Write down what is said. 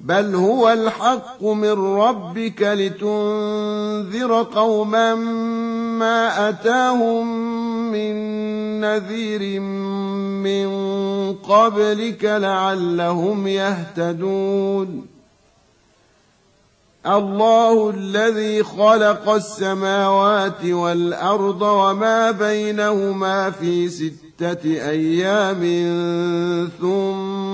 بل هو الحق من ربك لتنذر قوما ما أتاهم من نذير من قبلك لعلهم يهتدون الله الذي خلق السماوات والأرض وما بينهما في ستة أيام ثم